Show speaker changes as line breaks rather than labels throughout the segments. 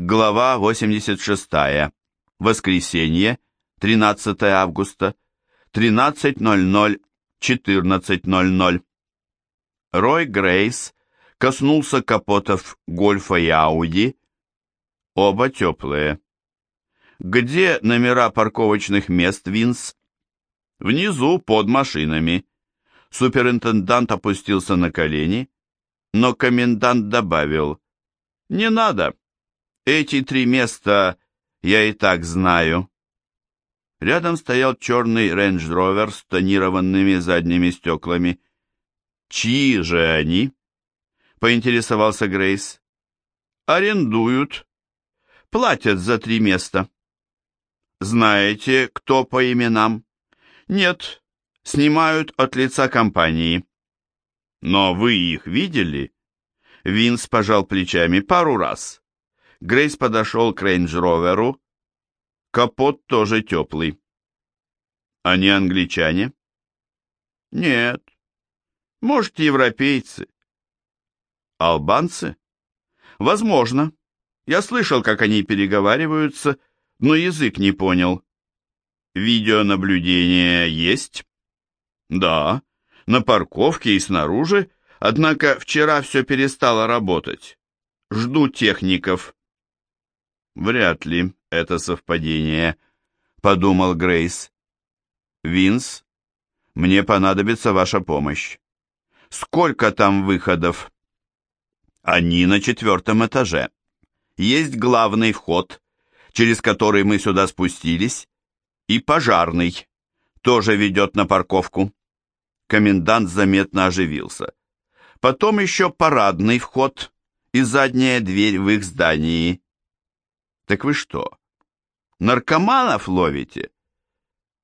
Глава 86. Воскресенье, 13 августа, 13.00, 14.00. Рой Грейс коснулся капотов Гольфа и Ауди. Оба теплые. Где номера парковочных мест, Винс? Внизу, под машинами. Суперинтендант опустился на колени, но комендант добавил, «Не надо, эти три места я и так знаю». Рядом стоял черный рейндж-ровер с тонированными задними стеклами. «Чьи же они?» — поинтересовался Грейс. «Арендуют. Платят за три места». «Знаете, кто по именам?» «Нет, снимают от лица компании». «Но вы их видели?» Винс пожал плечами пару раз. Грейс подошел к рейндж-роверу. Капот тоже теплый. Они англичане? Нет. Может, европейцы. Албанцы? Возможно. Я слышал, как они переговариваются, но язык не понял. Видеонаблюдение есть? Да, на парковке и снаружи, однако вчера все перестало работать. Жду техников. Вряд ли это совпадение, подумал Грейс. Винс, мне понадобится ваша помощь. Сколько там выходов? Они на четвертом этаже. Есть главный вход, через который мы сюда спустились, и пожарный, тоже ведет на парковку. Комендант заметно оживился. Потом еще парадный вход и задняя дверь в их здании. Так вы что, наркоманов ловите?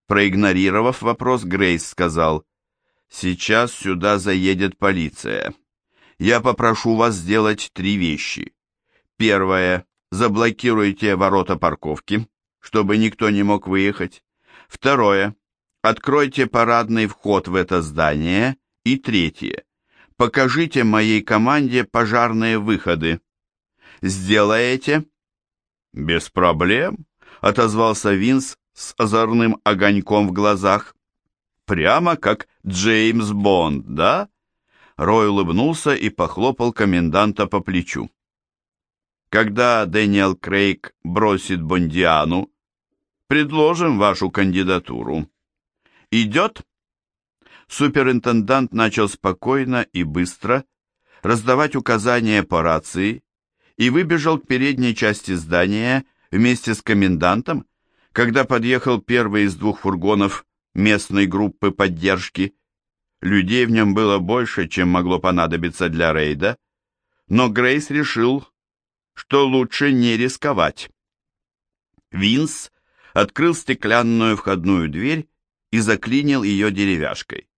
Проигнорировав вопрос, Грейс сказал, «Сейчас сюда заедет полиция. Я попрошу вас сделать три вещи. Первое. Заблокируйте ворота парковки, чтобы никто не мог выехать. Второе. Откройте парадный вход в это здание. И третье. Покажите моей команде пожарные выходы. Сделаете? Без проблем, отозвался Винс с озорным огоньком в глазах. Прямо как Джеймс Бонд, да? Рой улыбнулся и похлопал коменданта по плечу. Когда Дэниел Крейг бросит Бондиану, предложим вашу кандидатуру. Идет? Суперинтендант начал спокойно и быстро раздавать указания по рации и выбежал к передней части здания вместе с комендантом, когда подъехал первый из двух фургонов местной группы поддержки. Людей в нем было больше, чем могло понадобиться для рейда, но Грейс решил, что лучше не рисковать. Винс открыл стеклянную входную дверь и заклинил ее деревяшкой.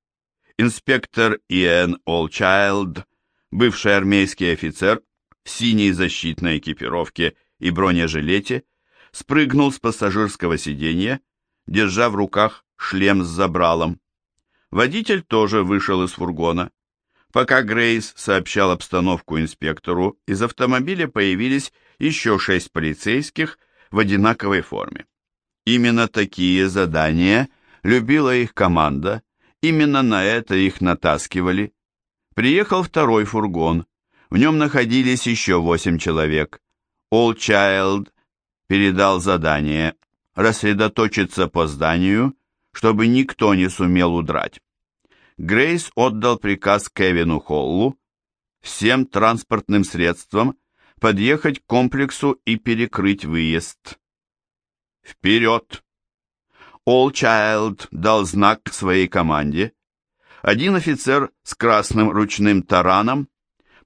Инспектор Иэн Олчайлд, бывший армейский офицер в синей защитной экипировке и бронежилете, спрыгнул с пассажирского сиденья, держа в руках шлем с забралом. Водитель тоже вышел из фургона. Пока Грейс сообщал обстановку инспектору, из автомобиля появились еще шесть полицейских в одинаковой форме. Именно такие задания любила их команда, именно на это их натаскивали. Приехал второй фургон, в нем находились еще восемь человек. Child передал задание рассредоточиться по зданию, чтобы никто не сумел удрать. Грейс отдал приказ Кевину Холлу всем транспортным средствам подъехать к комплексу и перекрыть выезд. «Вперед!» Child дал знак своей команде. Один офицер с красным ручным тараном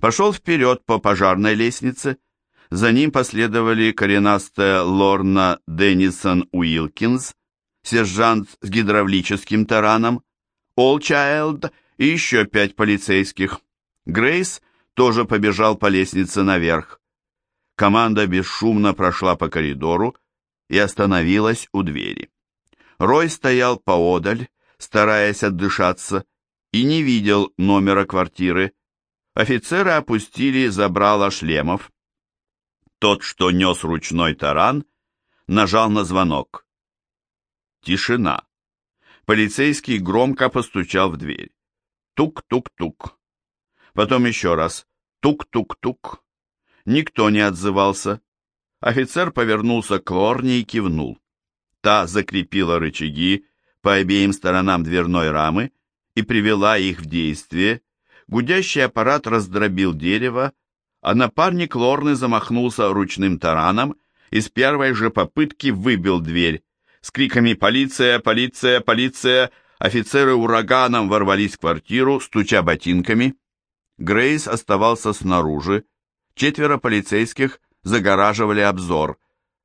пошел вперед по пожарной лестнице, за ним последовали коренастая Лорна Деннисон Уилкинс, сержант с гидравлическим тараном, Олчайлд и еще пять полицейских. Грейс тоже побежал по лестнице наверх. Команда бесшумно прошла по коридору и остановилась у двери. Рой стоял поодаль, стараясь отдышаться, и не видел номера квартиры. Офицеры опустили забрало шлемов. Тот, что нес ручной таран, нажал на звонок. Тишина. Полицейский громко постучал в дверь. Тук-тук-тук. Потом еще раз. Тук-тук-тук. Никто не отзывался. Офицер повернулся к Лорне и кивнул. Та закрепила рычаги по обеим сторонам дверной рамы и привела их в действие. Гудящий аппарат раздробил дерево, а напарник Лорны замахнулся ручным тараном и с первой же попытки выбил дверь. С криками «Полиция! Полиция! Полиция!» офицеры ураганом ворвались в квартиру, стуча ботинками. Грейс оставался снаружи. Четверо полицейских загораживали обзор.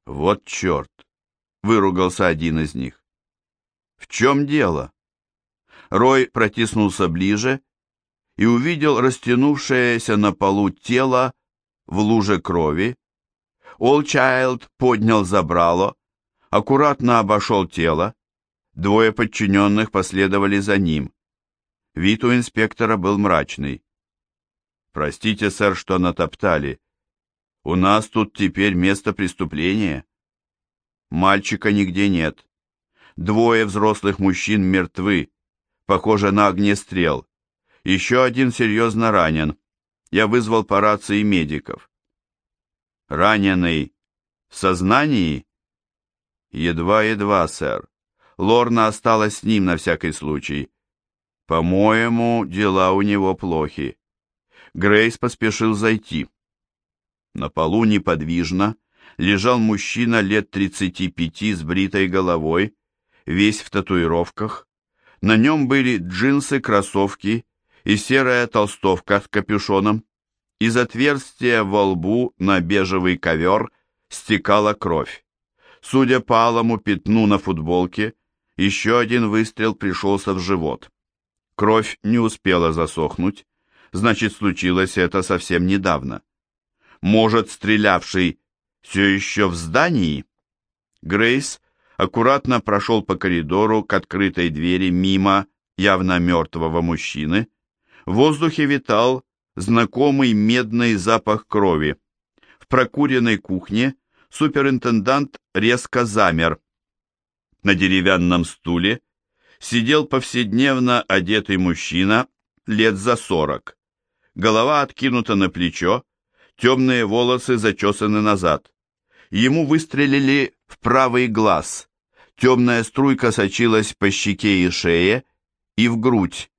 «Вот черт!» — выругался один из них. «В чем дело?» Рой протиснулся ближе и увидел растянувшееся на полу тело в луже крови. Олчайлд поднял забрало, аккуратно обошел тело. Двое подчиненных последовали за ним. Вид у инспектора был мрачный. «Простите, сэр, что натоптали. У нас тут теперь место преступления. Мальчика нигде нет. Двое взрослых мужчин мертвы, похоже на огнестрел. Еще один серьезно ранен. Я вызвал по рации медиков. Раненый в сознании? Едва-едва, сэр. Лорна осталась с ним на всякий случай. По-моему, дела у него плохи. Грейс поспешил зайти. На полу неподвижно лежал мужчина лет 35 с бритой головой, весь в татуировках. На нем были джинсы, кроссовки и серая толстовка с капюшоном. Из отверстия во лбу на бежевый ковер стекала кровь. Судя по алому пятну на футболке, еще один выстрел пришелся в живот. Кровь не успела засохнуть, значит, случилось это совсем недавно. Может, стрелявший все еще в здании? Грейс аккуратно прошел по коридору к открытой двери мимо явно мертвого мужчины, в воздухе витал знакомый медный запах крови. В прокуренной кухне суперинтендант резко замер. На деревянном стуле сидел повседневно одетый мужчина лет за сорок. Голова откинута на плечо, темные волосы зачесаны назад. Ему выстрелили в правый глаз. Темная струйка сочилась по щеке и шее и в грудь.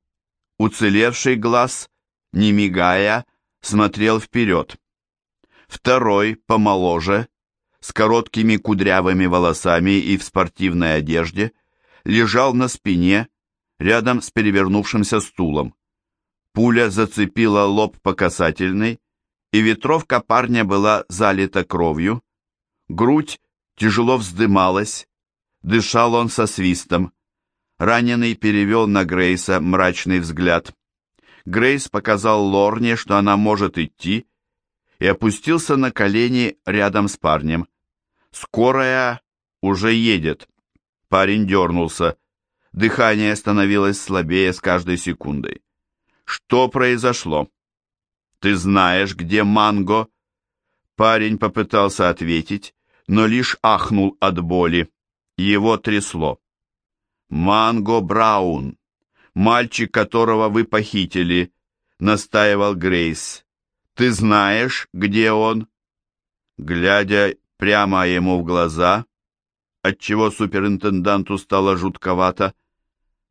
Уцелевший глаз, не мигая, смотрел вперед. Второй, помоложе, с короткими кудрявыми волосами и в спортивной одежде, лежал на спине, рядом с перевернувшимся стулом. Пуля зацепила лоб по касательной, и ветровка парня была залита кровью. Грудь тяжело вздымалась, дышал он со свистом. Раненый перевел на Грейса мрачный взгляд. Грейс показал Лорне, что она может идти, и опустился на колени рядом с парнем. «Скорая уже едет». Парень дернулся. Дыхание становилось слабее с каждой секундой. «Что произошло?» «Ты знаешь, где Манго?» Парень попытался ответить, но лишь ахнул от боли. Его трясло. Манго Браун, мальчик, которого вы похитили, настаивал Грейс. Ты знаешь, где он? Глядя прямо ему в глаза, отчего суперинтенданту стало жутковато,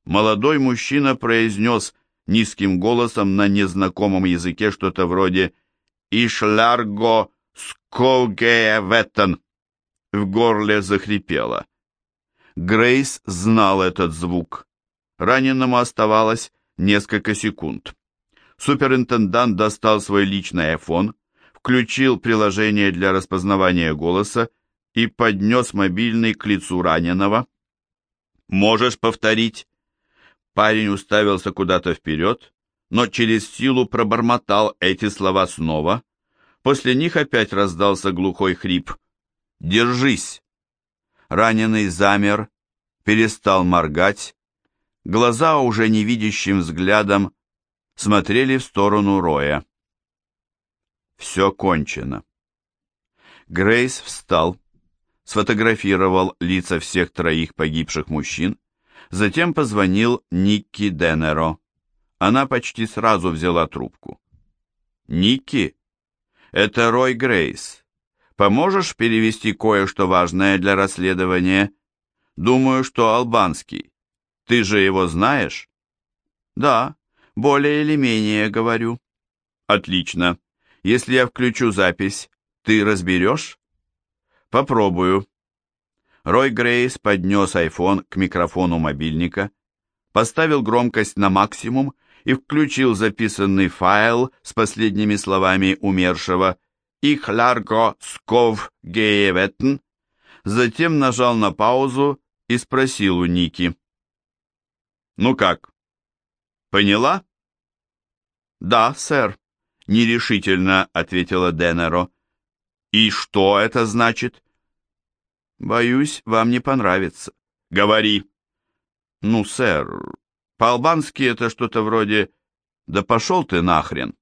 молодой мужчина произнес низким голосом на незнакомом языке что-то вроде «Ишлярго скогеветен». В горле захрипело. Грейс знал этот звук. Раненому оставалось несколько секунд. Суперинтендант достал свой личный iPhone, включил приложение для распознавания голоса и поднес мобильный к лицу раненого. «Можешь повторить?» Парень уставился куда-то вперед, но через силу пробормотал эти слова снова. После них опять раздался глухой хрип. «Держись!» Раненый замер, перестал моргать, глаза уже невидящим взглядом смотрели в сторону Роя. Все кончено. Грейс встал, сфотографировал лица всех троих погибших мужчин, затем позвонил Никки Денеро. Она почти сразу взяла трубку. «Никки, это Рой Грейс. Поможешь перевести кое-что важное для расследования? Думаю, что албанский. Ты же его знаешь?» «Да, более или менее говорю». «Отлично. Если я включу запись, ты разберешь?» «Попробую». Рой Грейс поднес iPhone к микрофону мобильника, поставил громкость на максимум и включил записанный файл с последними словами умершего «Ich largo skov geevetn», затем нажал на паузу и спросил у Ники. «Ну как, поняла?» «Да, сэр», — нерешительно ответила Денеро. «И что это значит?» «Боюсь, вам не понравится». «Говори». «Ну, сэр, по-албански это что-то вроде «Да пошел ты нахрен».